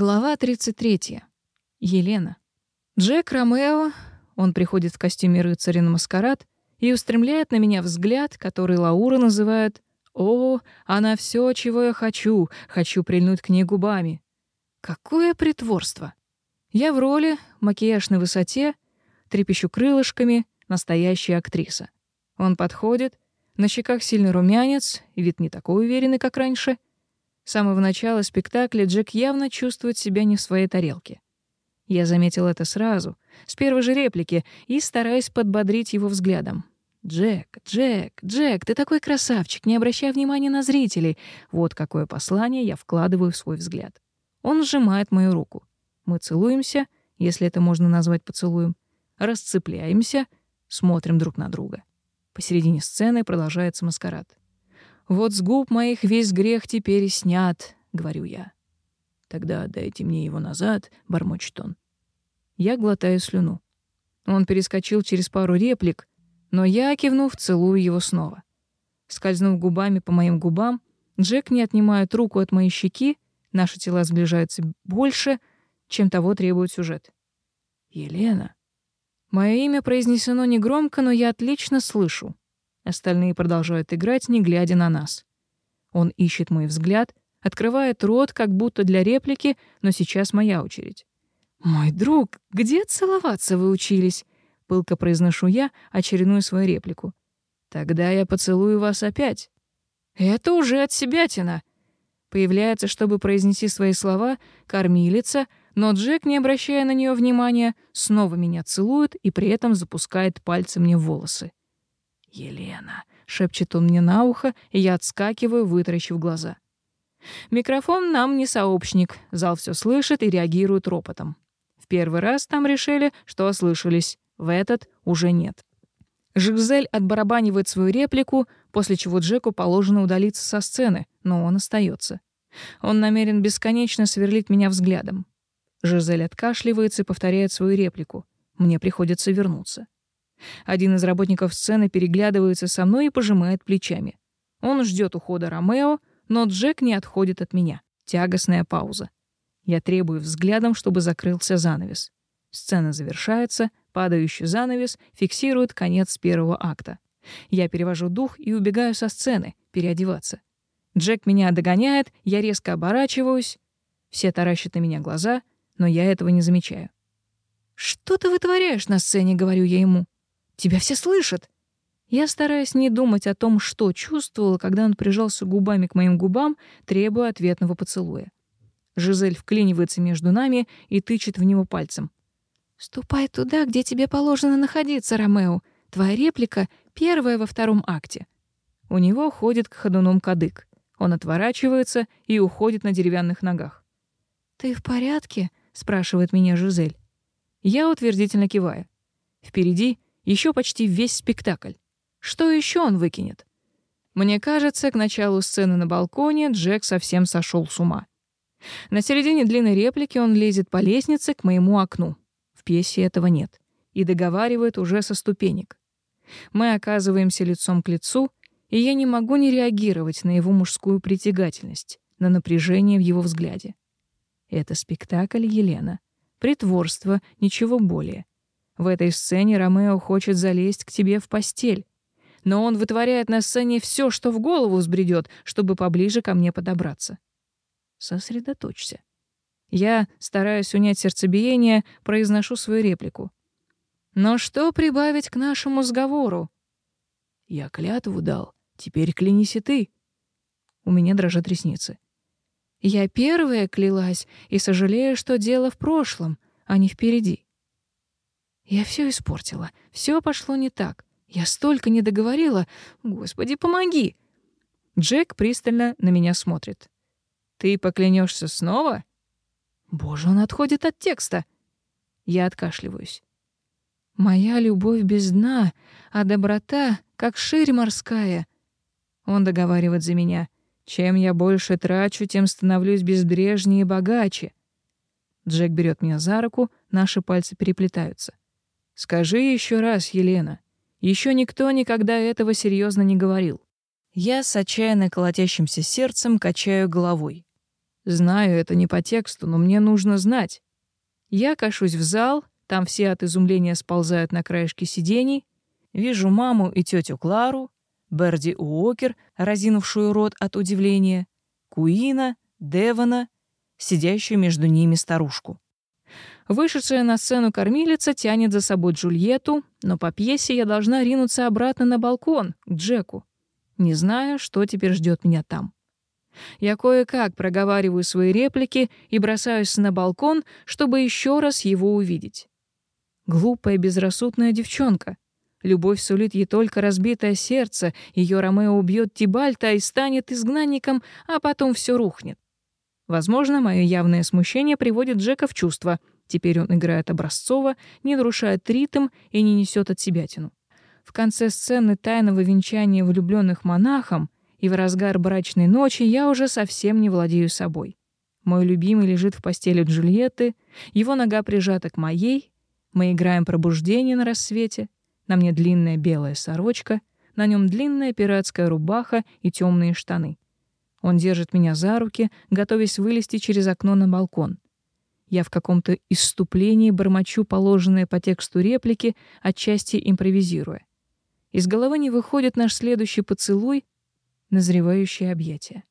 Глава 33. Елена. Джек Ромео, он приходит в костюме рыцаря на маскарад и устремляет на меня взгляд, который Лаура называет «О, она все, чего я хочу, хочу прильнуть к ней губами». Какое притворство! Я в роли, макияж на высоте, трепещу крылышками, настоящая актриса. Он подходит, на щеках сильный румянец, вид не такой уверенный, как раньше — с самого начала спектакля Джек явно чувствует себя не в своей тарелке. Я заметил это сразу, с первой же реплики, и стараюсь подбодрить его взглядом. «Джек, Джек, Джек, ты такой красавчик, не обращай внимания на зрителей!» Вот какое послание я вкладываю в свой взгляд. Он сжимает мою руку. Мы целуемся, если это можно назвать поцелуем, расцепляемся, смотрим друг на друга. Посередине сцены продолжается маскарад. «Вот с губ моих весь грех теперь снят», — говорю я. «Тогда дайте мне его назад», — бормочет он. Я глотаю слюну. Он перескочил через пару реплик, но я, кивнув, целую его снова. Скользнув губами по моим губам, Джек не отнимает руку от моей щеки, наши тела сближаются больше, чем того требует сюжет. «Елена». Мое имя произнесено негромко, но я отлично слышу. Остальные продолжают играть, не глядя на нас. Он ищет мой взгляд, открывает рот, как будто для реплики, но сейчас моя очередь. «Мой друг, где целоваться вы учились?» — пылко произношу я очередную свою реплику. «Тогда я поцелую вас опять». «Это уже от себя тина. Появляется, чтобы произнести свои слова, кормилица, но Джек, не обращая на нее внимания, снова меня целует и при этом запускает пальцы мне в волосы. «Елена!» — шепчет он мне на ухо, и я отскакиваю, вытаращив глаза. Микрофон нам не сообщник, зал все слышит и реагирует ропотом. В первый раз там решили, что ослышались, в этот уже нет. Жигзель отбарабанивает свою реплику, после чего Джеку положено удалиться со сцены, но он остается. Он намерен бесконечно сверлить меня взглядом. Жизель откашливается и повторяет свою реплику. Мне приходится вернуться. Один из работников сцены переглядывается со мной и пожимает плечами. Он ждет ухода Ромео, но Джек не отходит от меня. Тягостная пауза. Я требую взглядом, чтобы закрылся занавес. Сцена завершается, падающий занавес фиксирует конец первого акта. Я перевожу дух и убегаю со сцены, переодеваться. Джек меня догоняет, я резко оборачиваюсь. Все таращат на меня глаза, но я этого не замечаю. «Что ты вытворяешь на сцене?» — говорю я ему. Тебя все слышат!» Я стараюсь не думать о том, что чувствовала, когда он прижался губами к моим губам, требуя ответного поцелуя. Жизель вклинивается между нами и тычет в него пальцем. «Ступай туда, где тебе положено находиться, Ромео. Твоя реплика — первая во втором акте». У него ходит к ходуном кадык. Он отворачивается и уходит на деревянных ногах. «Ты в порядке?» — спрашивает меня Жизель. Я утвердительно киваю. Впереди — еще почти весь спектакль. Что еще он выкинет? Мне кажется, к началу сцены на балконе Джек совсем сошел с ума. На середине длинной реплики он лезет по лестнице к моему окну. В пьесе этого нет. И договаривает уже со ступенек. Мы оказываемся лицом к лицу, и я не могу не реагировать на его мужскую притягательность, на напряжение в его взгляде. Это спектакль Елена. Притворство, ничего более — в этой сцене Ромео хочет залезть к тебе в постель. Но он вытворяет на сцене все, что в голову взбредет, чтобы поближе ко мне подобраться. Сосредоточься. Я, стараясь унять сердцебиение, произношу свою реплику. Но что прибавить к нашему сговору? Я клятву дал. Теперь клянись и ты. У меня дрожат ресницы. Я первая клялась и сожалею, что дело в прошлом, а не впереди. Я все испортила. Все пошло не так. Я столько не договорила. Господи, помоги!» Джек пристально на меня смотрит. «Ты поклянешься снова?» «Боже, он отходит от текста!» Я откашливаюсь. «Моя любовь без дна, а доброта, как ширь морская!» Он договаривает за меня. «Чем я больше трачу, тем становлюсь безбрежнее и богаче!» Джек берет меня за руку, наши пальцы переплетаются. Скажи еще раз, Елена. Еще никто никогда этого серьезно не говорил. Я с отчаянно колотящимся сердцем качаю головой. Знаю, это не по тексту, но мне нужно знать. Я кашусь в зал, там все от изумления сползают на краешки сидений. Вижу маму и тетю Клару, Берди Уокер, разинувшую рот от удивления, Куина, Девона, сидящую между ними старушку. Вышедшая на сцену кормилица тянет за собой Джульетту, но по пьесе я должна ринуться обратно на балкон, к Джеку, не зная, что теперь ждет меня там. Я кое-как проговариваю свои реплики и бросаюсь на балкон, чтобы еще раз его увидеть. Глупая, безрассудная девчонка. Любовь сулит ей только разбитое сердце, ее Ромео убьет Тибальта и станет изгнанником, а потом все рухнет. Возможно, мое явное смущение приводит Джека в чувство — Теперь он играет образцово, не нарушает ритм и не несет от себя тяну. В конце сцены тайного венчания влюбленных монахом и в разгар брачной ночи я уже совсем не владею собой. Мой любимый лежит в постели Джульетты, его нога прижата к моей, мы играем пробуждение на рассвете, на мне длинная белая сорочка, на нем длинная пиратская рубаха и темные штаны. Он держит меня за руки, готовясь вылезти через окно на балкон. Я в каком-то исступлении бормочу положенные по тексту реплики, отчасти импровизируя. Из головы не выходит наш следующий поцелуй, назревающее объятие.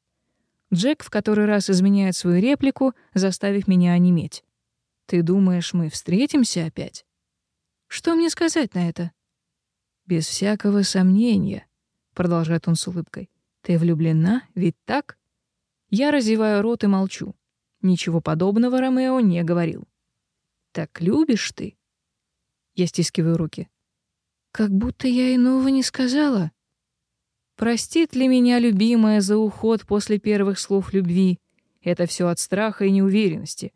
Джек в который раз изменяет свою реплику, заставив меня онеметь. «Ты думаешь, мы встретимся опять?» «Что мне сказать на это?» «Без всякого сомнения», — продолжает он с улыбкой. «Ты влюблена, ведь так?» Я разеваю рот и молчу. Ничего подобного Ромео не говорил. «Так любишь ты?» Я стискиваю руки. «Как будто я иного не сказала». Простит ли меня любимая за уход после первых слов любви? Это все от страха и неуверенности.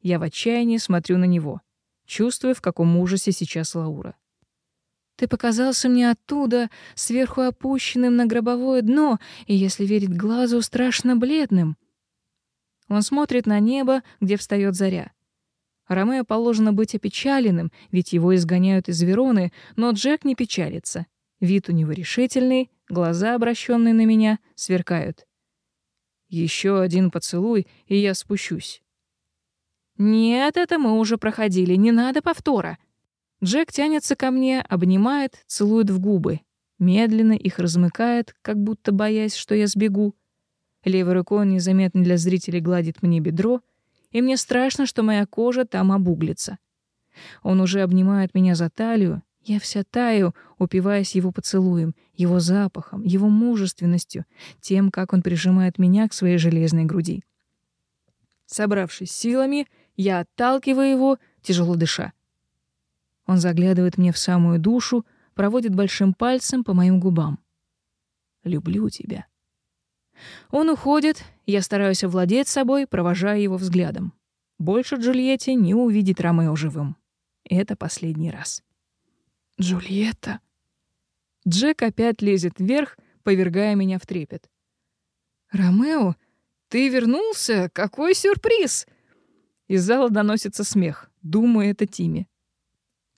Я в отчаянии смотрю на него, чувствуя, в каком ужасе сейчас Лаура. Ты показался мне оттуда, сверху опущенным на гробовое дно, и, если верить глазу, страшно бледным. Он смотрит на небо, где встает заря. Ромео положено быть опечаленным, ведь его изгоняют из Вероны, но Джек не печалится. Вид у него решительный, глаза, обращенные на меня, сверкают. Еще один поцелуй, и я спущусь. Нет, это мы уже проходили, не надо повтора. Джек тянется ко мне, обнимает, целует в губы. Медленно их размыкает, как будто боясь, что я сбегу. Левой рукой он незаметно для зрителей гладит мне бедро, и мне страшно, что моя кожа там обуглится. Он уже обнимает меня за талию, я вся таю, упиваясь его поцелуем, его запахом, его мужественностью, тем, как он прижимает меня к своей железной груди. Собравшись силами, я отталкиваю его, тяжело дыша. Он заглядывает мне в самую душу, проводит большим пальцем по моим губам. «Люблю тебя», он уходит, я стараюсь овладеть собой, провожая его взглядом. Больше Джульетте не увидит Ромео живым. Это последний раз. «Джульетта!» Джек опять лезет вверх, повергая меня в трепет. «Ромео, ты вернулся? Какой сюрприз!» Из зала доносится смех. Думаю, это Тими.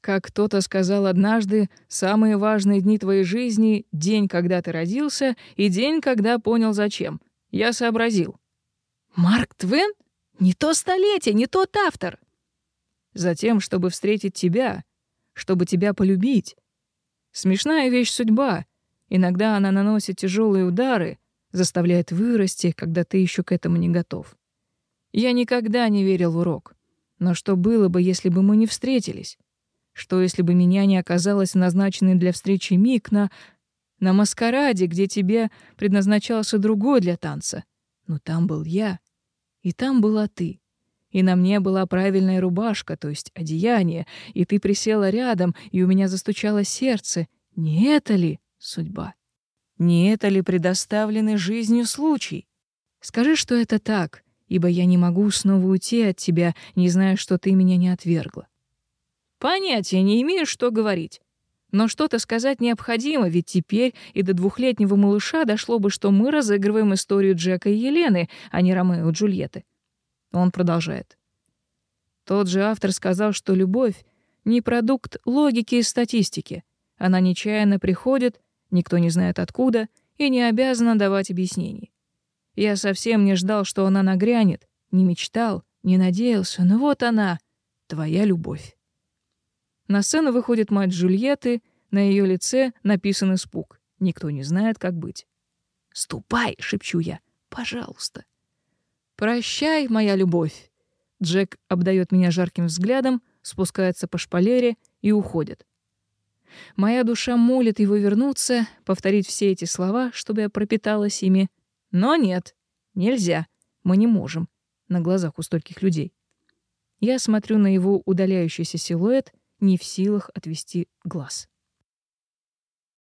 Как кто-то сказал однажды, самые важные дни твоей жизни — день, когда ты родился, и день, когда понял, зачем. Я сообразил. Марк Твен? Не то столетие, не тот автор. Затем, чтобы встретить тебя, чтобы тебя полюбить. Смешная вещь судьба. Иногда она наносит тяжелые удары, заставляет вырасти, когда ты еще к этому не готов. Я никогда не верил в урок. Но что было бы, если бы мы не встретились? что если бы меня не оказалось назначенной для встречи Микна на маскараде, где тебе предназначался другой для танца. Но там был я, и там была ты. И на мне была правильная рубашка, то есть одеяние, и ты присела рядом, и у меня застучало сердце. Не это ли судьба? Не это ли предоставленный жизнью случай? Скажи, что это так, ибо я не могу снова уйти от тебя, не зная, что ты меня не отвергла. Понятия не имею, что говорить. Но что-то сказать необходимо, ведь теперь и до двухлетнего малыша дошло бы, что мы разыгрываем историю Джека и Елены, а не Ромео и Джульетты. Он продолжает. Тот же автор сказал, что любовь — не продукт логики и статистики. Она нечаянно приходит, никто не знает откуда, и не обязана давать объяснений. Я совсем не ждал, что она нагрянет, не мечтал, не надеялся, но вот она, твоя любовь. На сцену выходит мать Джульетты, на ее лице написан испуг. Никто не знает, как быть. «Ступай!» — шепчу я. «Пожалуйста!» «Прощай, моя любовь!» Джек обдает меня жарким взглядом, спускается по шпалере и уходит. Моя душа молит его вернуться, повторить все эти слова, чтобы я пропиталась ими. Но нет, нельзя, мы не можем на глазах у стольких людей. Я смотрю на его удаляющийся силуэт — не в силах отвести глаз.